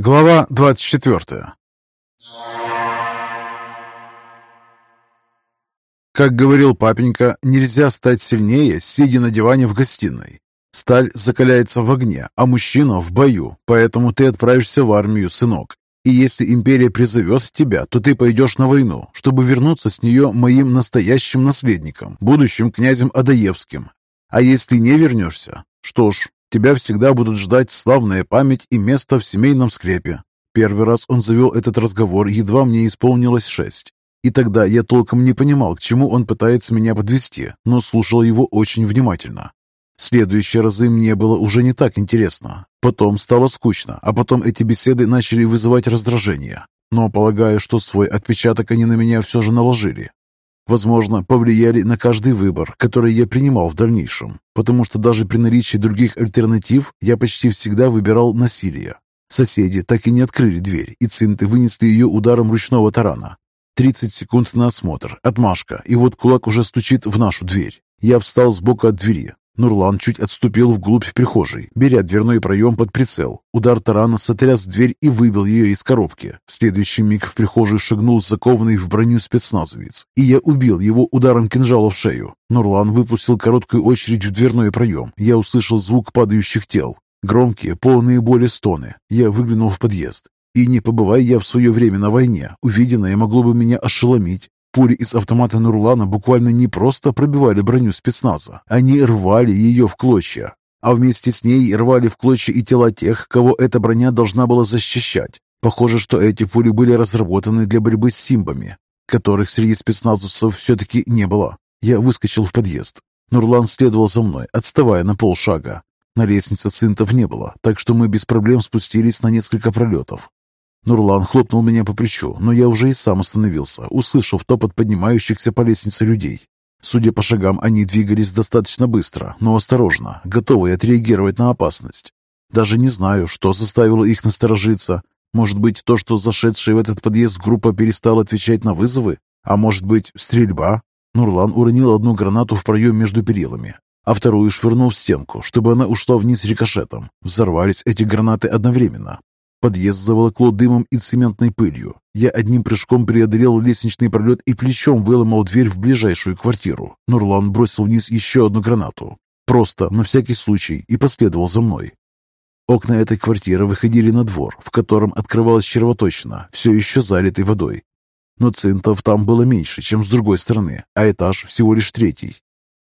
Глава 24 Как говорил папенька, нельзя стать сильнее, сидя на диване в гостиной. Сталь закаляется в огне, а мужчина в бою, поэтому ты отправишься в армию, сынок. И если империя призовет тебя, то ты пойдешь на войну, чтобы вернуться с нее моим настоящим наследником, будущим князем Адаевским. А если не вернешься, что ж, тебя всегда будут ждать славная память и место в семейном скрепе. Первый раз он завел этот разговор, едва мне исполнилось шесть. И тогда я толком не понимал, к чему он пытается меня подвести, но слушал его очень внимательно. Следующие разы мне было уже не так интересно. Потом стало скучно, а потом эти беседы начали вызывать раздражение. Но полагаю, что свой отпечаток они на меня все же наложили. Возможно, повлияли на каждый выбор, который я принимал в дальнейшем, потому что даже при наличии других альтернатив я почти всегда выбирал насилие. Соседи так и не открыли дверь, и цинты вынесли ее ударом ручного тарана. 30 секунд на осмотр, отмашка, и вот кулак уже стучит в нашу дверь. Я встал сбоку от двери, Нурлан чуть отступил вглубь прихожей, беря дверной проем под прицел. Удар тарана сотряс дверь и выбил ее из коробки. В следующий миг в прихожую шагнул закованный в броню спецназовец, и я убил его ударом кинжала в шею. Нурлан выпустил короткую очередь в дверной проем. Я услышал звук падающих тел. Громкие, полные боли стоны. Я выглянул в подъезд. И не побывая я в свое время на войне, увиденное могло бы меня ошеломить. Пули из автомата Нурлана буквально не просто пробивали броню спецназа, они рвали ее в клочья, а вместе с ней рвали в клочья и тела тех, кого эта броня должна была защищать. Похоже, что эти пули были разработаны для борьбы с симбами, которых среди спецназовцев все-таки не было. Я выскочил в подъезд. Нурлан следовал за мной, отставая на полшага. На лестнице цинтов не было, так что мы без проблем спустились на несколько пролетов. Нурлан хлопнул меня по плечу, но я уже и сам остановился, услышав топот поднимающихся по лестнице людей. Судя по шагам, они двигались достаточно быстро, но осторожно, готовые отреагировать на опасность. Даже не знаю, что заставило их насторожиться. Может быть, то, что зашедшая в этот подъезд группа перестала отвечать на вызовы? А может быть, стрельба? Нурлан уронил одну гранату в проем между перилами, а вторую швырнул в стенку, чтобы она ушла вниз рикошетом. Взорвались эти гранаты одновременно. Подъезд заволокло дымом и цементной пылью. Я одним прыжком преодолел лестничный пролет и плечом выломал дверь в ближайшую квартиру. Нурлан бросил вниз еще одну гранату. Просто, на всякий случай, и последовал за мной. Окна этой квартиры выходили на двор, в котором открывалась червоточина, все еще залитый водой. Но цинтов там было меньше, чем с другой стороны, а этаж всего лишь третий.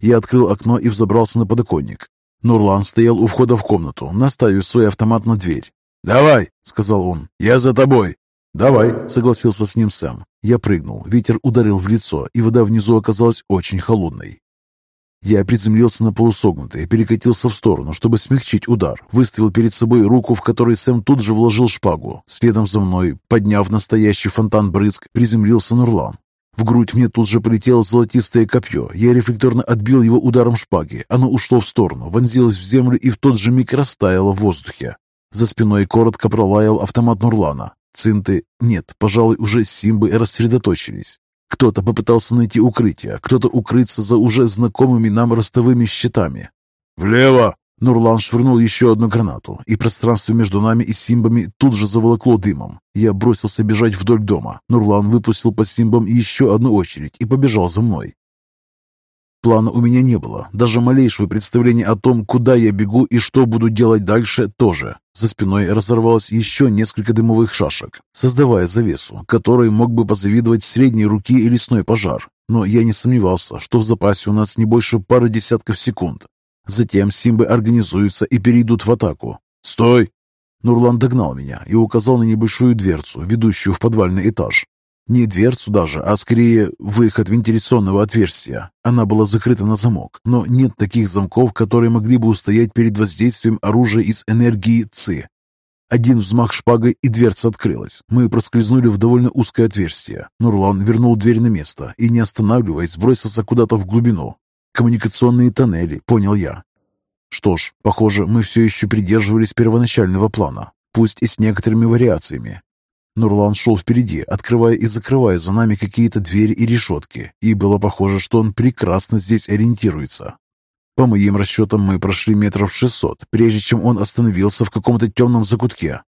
Я открыл окно и взобрался на подоконник. Нурлан стоял у входа в комнату, наставив свой автомат на дверь. «Давай!» — сказал он. «Я за тобой!» «Давай!» — согласился с ним Сэм. Я прыгнул, ветер ударил в лицо, и вода внизу оказалась очень холодной. Я приземлился на полусогнутый, перекатился в сторону, чтобы смягчить удар, выставил перед собой руку, в которой Сэм тут же вложил шпагу. Следом за мной, подняв настоящий фонтан брызг, приземлился Нурлан. В грудь мне тут же полетело золотистое копье. Я рефлекторно отбил его ударом шпаги. Оно ушло в сторону, вонзилось в землю и в тот же миг растаяло в воздухе. За спиной коротко пролаял автомат Нурлана. Цинты, нет, пожалуй, уже симбы рассредоточились. Кто-то попытался найти укрытие, кто-то укрыться за уже знакомыми нам ростовыми щитами. «Влево!» Нурлан швырнул еще одну гранату, и пространство между нами и симбами тут же заволокло дымом. Я бросился бежать вдоль дома. Нурлан выпустил по симбам еще одну очередь и побежал за мной. Плана у меня не было, даже малейшего представления о том, куда я бегу и что буду делать дальше, тоже. За спиной разорвалось еще несколько дымовых шашек, создавая завесу, которой мог бы позавидовать средней руки и лесной пожар. Но я не сомневался, что в запасе у нас не больше пары десятков секунд. Затем симбы организуются и перейдут в атаку. «Стой!» Нурлан догнал меня и указал на небольшую дверцу, ведущую в подвальный этаж. Не дверцу даже, а скорее выход вентиляционного отверстия. Она была закрыта на замок, но нет таких замков, которые могли бы устоять перед воздействием оружия из энергии ЦИ. Один взмах шпагой, и дверца открылась. Мы проскользнули в довольно узкое отверстие. Нурлан вернул дверь на место и, не останавливаясь, бросился куда-то в глубину. Коммуникационные тоннели, понял я. Что ж, похоже, мы все еще придерживались первоначального плана, пусть и с некоторыми вариациями. Нурлан шел впереди, открывая и закрывая за нами какие-то двери и решетки, и было похоже, что он прекрасно здесь ориентируется. По моим расчетам, мы прошли метров шестьсот, прежде чем он остановился в каком-то темном закутке.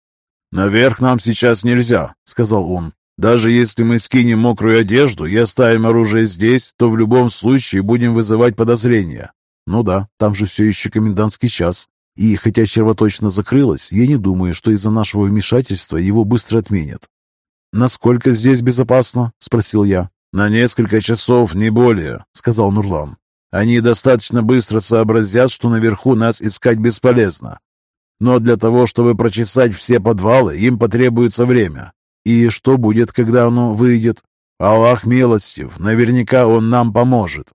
«Наверх нам сейчас нельзя», — сказал он. «Даже если мы скинем мокрую одежду и оставим оружие здесь, то в любом случае будем вызывать подозрения». «Ну да, там же все еще комендантский час. И хотя червоточина закрылась, я не думаю, что из-за нашего вмешательства его быстро отменят. «Насколько здесь безопасно?» – спросил я. «На несколько часов, не более», – сказал Нурлан. «Они достаточно быстро сообразят, что наверху нас искать бесполезно. Но для того, чтобы прочесать все подвалы, им потребуется время. И что будет, когда оно выйдет? Аллах милостив, наверняка он нам поможет.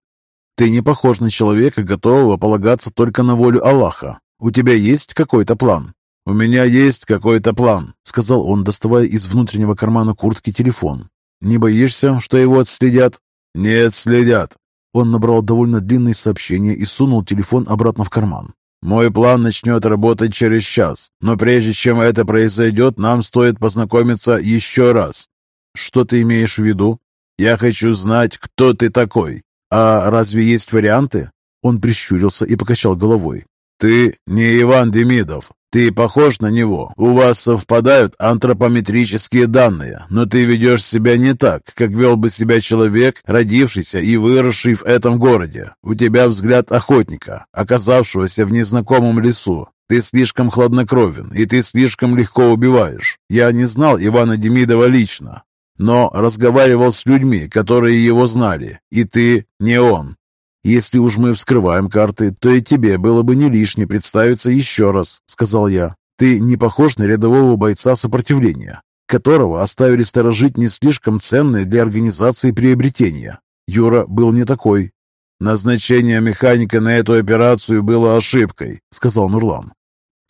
Ты не похож на человека, готового полагаться только на волю Аллаха. «У тебя есть какой-то план?» «У меня есть какой-то план», — сказал он, доставая из внутреннего кармана куртки телефон. «Не боишься, что его отследят?» «Не отследят». Он набрал довольно длинное сообщение и сунул телефон обратно в карман. «Мой план начнет работать через час, но прежде чем это произойдет, нам стоит познакомиться еще раз». «Что ты имеешь в виду?» «Я хочу знать, кто ты такой. А разве есть варианты?» Он прищурился и покачал головой. «Ты не Иван Демидов. Ты похож на него. У вас совпадают антропометрические данные, но ты ведешь себя не так, как вел бы себя человек, родившийся и выросший в этом городе. У тебя взгляд охотника, оказавшегося в незнакомом лесу. Ты слишком хладнокровен, и ты слишком легко убиваешь. Я не знал Ивана Демидова лично, но разговаривал с людьми, которые его знали, и ты не он. «Если уж мы вскрываем карты, то и тебе было бы не лишне представиться еще раз», — сказал я. «Ты не похож на рядового бойца сопротивления, которого оставили сторожить не слишком ценные для организации приобретения. Юра был не такой». «Назначение механика на эту операцию было ошибкой», — сказал Нурлан.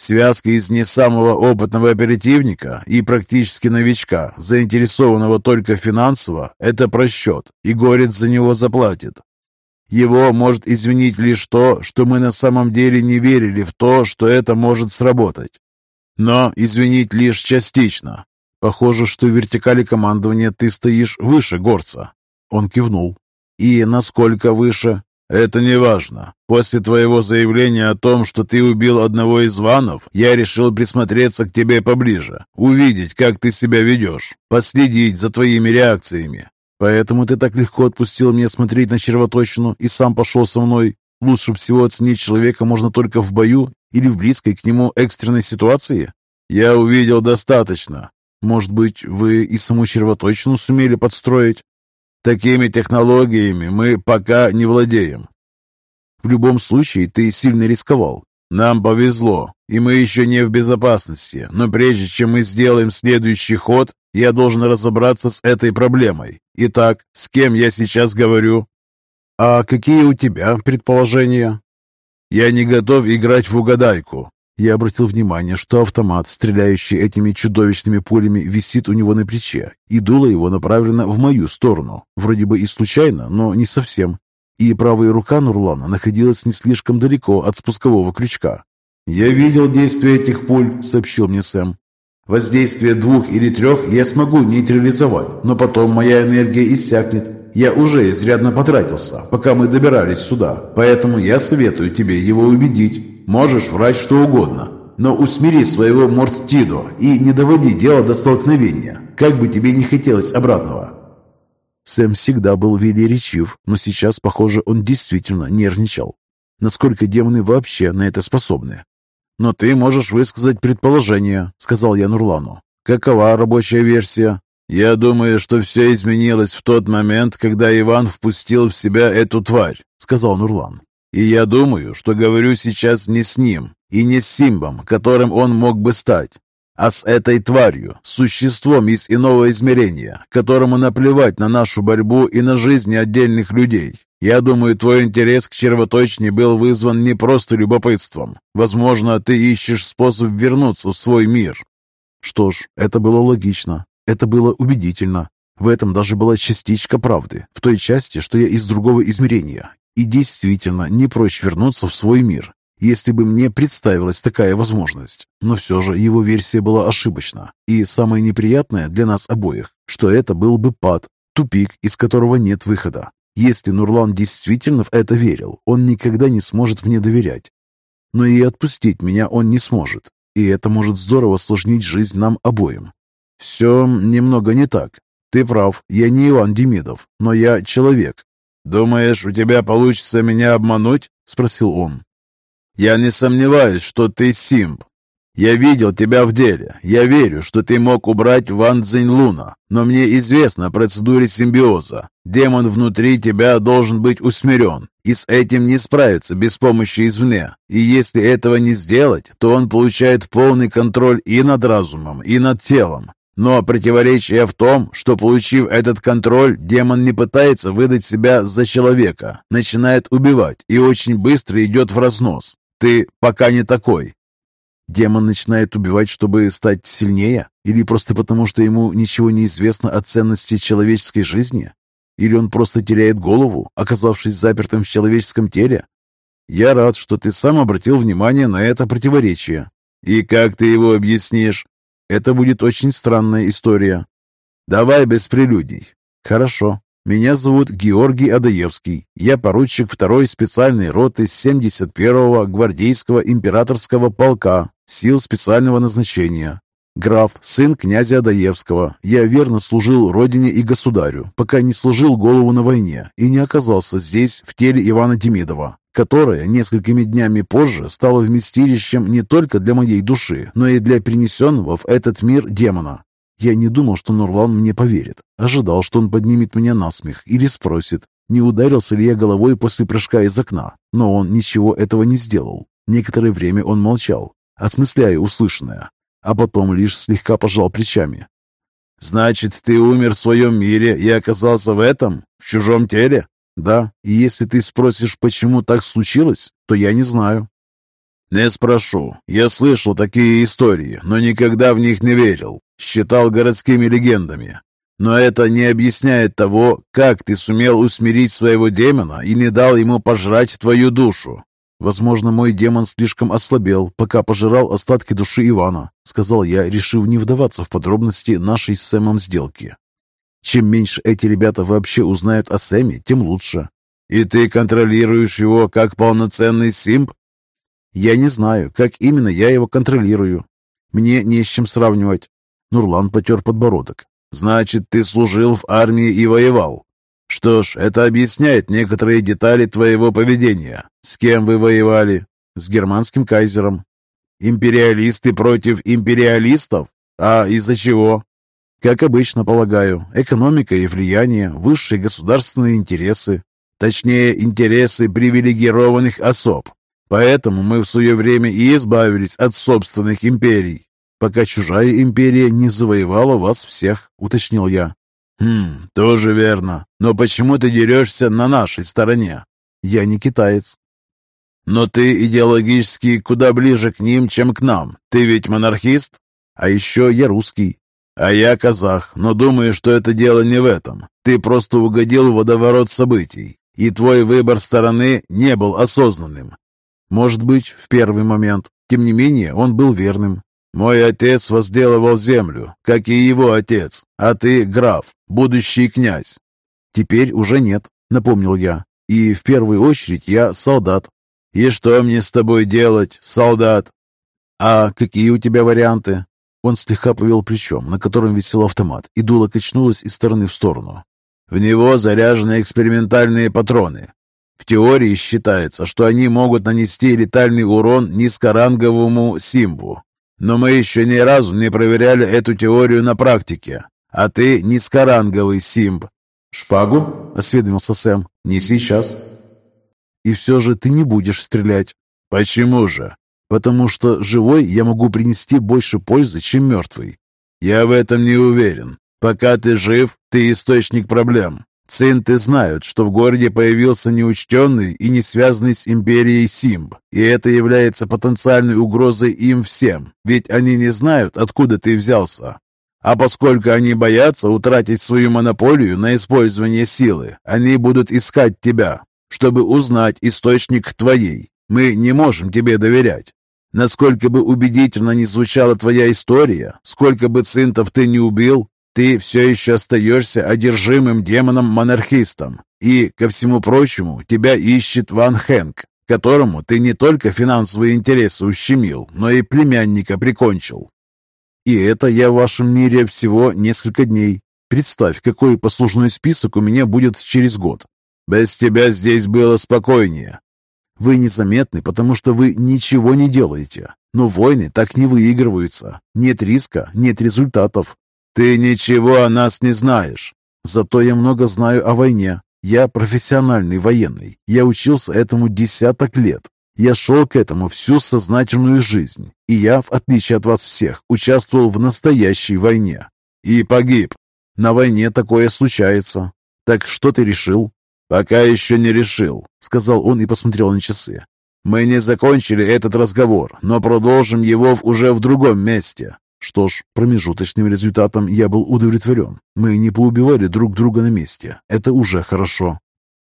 Связка из не самого опытного оперативника и практически новичка, заинтересованного только финансово, это просчет, и Горец за него заплатит. Его может извинить лишь то, что мы на самом деле не верили в то, что это может сработать. Но извинить лишь частично. Похоже, что в вертикали командования ты стоишь выше горца. Он кивнул. И насколько выше? Это не важно. После твоего заявления о том, что ты убил одного из ванов, я решил присмотреться к тебе поближе, увидеть, как ты себя ведешь, последить за твоими реакциями. Поэтому ты так легко отпустил меня смотреть на червоточину и сам пошел со мной. Лучше всего оценить человека можно только в бою или в близкой к нему экстренной ситуации. Я увидел достаточно. Может быть, вы и саму червоточину сумели подстроить? Такими технологиями мы пока не владеем. В любом случае, ты сильно рисковал. Нам повезло, и мы еще не в безопасности, но прежде чем мы сделаем следующий ход, я должен разобраться с этой проблемой. Итак, с кем я сейчас говорю? А какие у тебя предположения? Я не готов играть в угадайку. Я обратил внимание, что автомат, стреляющий этими чудовищными пулями, висит у него на плече, и дуло его направлено в мою сторону. Вроде бы и случайно, но не совсем и правая рука Нурлана находилась не слишком далеко от спускового крючка. «Я видел действие этих пуль», — сообщил мне Сэм. «Воздействие двух или трех я смогу нейтрализовать, но потом моя энергия иссякнет. Я уже изрядно потратился, пока мы добирались сюда, поэтому я советую тебе его убедить. Можешь врать что угодно, но усмири своего Морттидо и не доводи дело до столкновения, как бы тебе не хотелось обратного». Сэм всегда был велеречив, но сейчас, похоже, он действительно нервничал. Насколько демоны вообще на это способны? «Но ты можешь высказать предположение», — сказал я Нурлану. «Какова рабочая версия?» «Я думаю, что все изменилось в тот момент, когда Иван впустил в себя эту тварь», — сказал Нурлан. «И я думаю, что говорю сейчас не с ним и не с Симбом, которым он мог бы стать а с этой тварью, существом из иного измерения, которому наплевать на нашу борьбу и на жизни отдельных людей. Я думаю, твой интерес к червоточине был вызван не просто любопытством. Возможно, ты ищешь способ вернуться в свой мир. Что ж, это было логично. Это было убедительно. В этом даже была частичка правды, в той части, что я из другого измерения. И действительно, не прочь вернуться в свой мир, если бы мне представилась такая возможность. Но все же его версия была ошибочна. И самое неприятное для нас обоих, что это был бы пад, тупик, из которого нет выхода. Если Нурлан действительно в это верил, он никогда не сможет мне доверять. Но и отпустить меня он не сможет. и это может здорово осложнить жизнь нам обоим. Все немного не так. Ты прав, я не Иван Демидов, но я человек. Думаешь, у тебя получится меня обмануть? Спросил он. Я не сомневаюсь, что ты Симб, я видел тебя в деле. Я верю, что ты мог убрать Ван Цзиньлуна, но мне известно о процедуре симбиоза. Демон внутри тебя должен быть усмирен, и с этим не справиться без помощи извне. И если этого не сделать, то он получает полный контроль и над разумом, и над телом. Но противоречие в том, что, получив этот контроль, демон не пытается выдать себя за человека, начинает убивать и очень быстро идет в разнос. Ты пока не такой. Демон начинает убивать, чтобы стать сильнее? Или просто потому, что ему ничего не известно о ценности человеческой жизни? Или он просто теряет голову, оказавшись запертым в человеческом теле? Я рад, что ты сам обратил внимание на это противоречие. И как ты его объяснишь? Это будет очень странная история. Давай без прелюдий. Хорошо. Меня зовут Георгий Адаевский. Я поручик второй специальной роты 71-го гвардейского императорского полка сил специального назначения. Граф, сын князя Адаевского. Я верно служил родине и государю, пока не сложил голову на войне и не оказался здесь, в теле Ивана Демидова, которое несколькими днями позже стало вместилищем не только для моей души, но и для перенесенного в этот мир демона. Я не думал, что Нурлан мне поверит. Ожидал, что он поднимет меня на смех или спросит, не ударился ли я головой после прыжка из окна. Но он ничего этого не сделал. Некоторое время он молчал, осмысляя услышанное, а потом лишь слегка пожал плечами. «Значит, ты умер в своем мире и оказался в этом? В чужом теле?» «Да, и если ты спросишь, почему так случилось, то я не знаю». «Не спрошу. Я слышал такие истории, но никогда в них не верил считал городскими легендами. Но это не объясняет того, как ты сумел усмирить своего демона и не дал ему пожрать твою душу. Возможно, мой демон слишком ослабел, пока пожирал остатки души Ивана, сказал я, решив не вдаваться в подробности нашей с Сэмом сделки. Чем меньше эти ребята вообще узнают о Сэме, тем лучше. И ты контролируешь его как полноценный симп? Я не знаю, как именно я его контролирую. Мне не с чем сравнивать. Нурлан потер подбородок. «Значит, ты служил в армии и воевал. Что ж, это объясняет некоторые детали твоего поведения. С кем вы воевали? С германским кайзером. Империалисты против империалистов? А из-за чего? Как обычно, полагаю, экономика и влияние, высшие государственные интересы, точнее, интересы привилегированных особ. Поэтому мы в свое время и избавились от собственных империй пока чужая империя не завоевала вас всех», — уточнил я. «Хм, тоже верно. Но почему ты дерешься на нашей стороне?» «Я не китаец». «Но ты идеологически куда ближе к ним, чем к нам. Ты ведь монархист? А еще я русский. А я казах, но думаю, что это дело не в этом. Ты просто угодил в водоворот событий, и твой выбор стороны не был осознанным. Может быть, в первый момент. Тем не менее, он был верным. Мой отец возделывал землю, как и его отец, а ты граф, будущий князь. Теперь уже нет, напомнил я. И в первую очередь я солдат. И что мне с тобой делать, солдат? А какие у тебя варианты? Он слегка повел плечом, на котором висел автомат, и дуло качнулось из стороны в сторону. В него заряжены экспериментальные патроны. В теории считается, что они могут нанести летальный урон низкоранговому симбу, но мы еще ни разу не проверяли эту теорию на практике. А ты низкоранговый симб. «Шпагу?» — осведомился Сэм. «Не сейчас». «И все же ты не будешь стрелять». «Почему же?» «Потому что живой я могу принести больше пользы, чем мертвый». «Я в этом не уверен. Пока ты жив, ты источник проблем. Цинты знают, что в городе появился неучтенный и не связанный с империей Симб, и это является потенциальной угрозой им всем, ведь они не знают, откуда ты взялся. А поскольку они боятся утратить свою монополию на использование силы, они будут искать тебя, чтобы узнать источник твоей. Мы не можем тебе доверять. Насколько бы убедительно ни звучала твоя история, сколько бы цинтов ты не убил, ты все еще остаешься одержимым демоном-монархистом. И, ко всему прочему, тебя ищет Ван Хэнк, которому ты не только финансовые интересы ущемил, но и племянника прикончил. И это я в вашем мире всего несколько дней. Представь, какой послужной список у меня будет через год. Без тебя здесь было спокойнее. Вы незаметны, потому что вы ничего не делаете. Но войны так не выигрываются. Нет риска, нет результатов. Ты ничего о нас не знаешь. Зато я много знаю о войне. Я профессиональный военный. Я учился этому десяток лет. Я шел к этому всю сознательную жизнь. И я, в отличие от вас всех, участвовал в настоящей войне. И погиб. На войне такое случается. Так что ты решил? Пока еще не решил, сказал он и посмотрел на часы. Мы не закончили этот разговор, но продолжим его уже в другом месте. Что ж, промежуточным результатом я был удовлетворен. Мы не поубивали друг друга на месте. Это уже хорошо.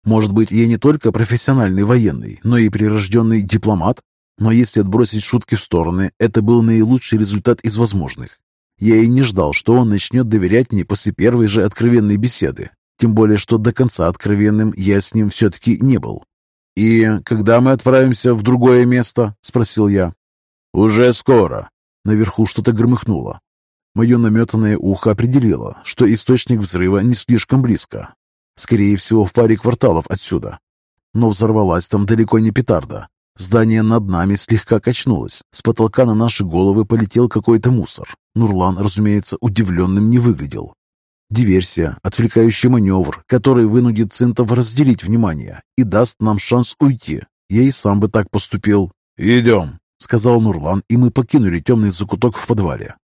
Может быть, я не только профессиональный военный, но и прирожденный дипломат? Но если отбросить шутки в стороны, это был наилучший результат из возможных. Я и не ждал, что он начнет доверять мне после первой же откровенной беседы. Тем более, что до конца откровенным я с ним все-таки не был. «И когда мы отправимся в другое место?» – спросил я. «Уже скоро». Наверху что-то громыхнуло. Мое наметанное ухо определило, что источник взрыва не слишком близко. Скорее всего, в паре кварталов отсюда. Но взорвалась там далеко не петарда. Здание над нами слегка качнулось. С потолка на наши головы полетел какой-то мусор. Нурлан, разумеется, удивленным не выглядел. Диверсия, отвлекающий маневр, который вынудит центов разделить внимание и даст нам шанс уйти. Я и сам бы так поступил. «Идем», — сказал Нурлан, и мы покинули темный закуток в подвале.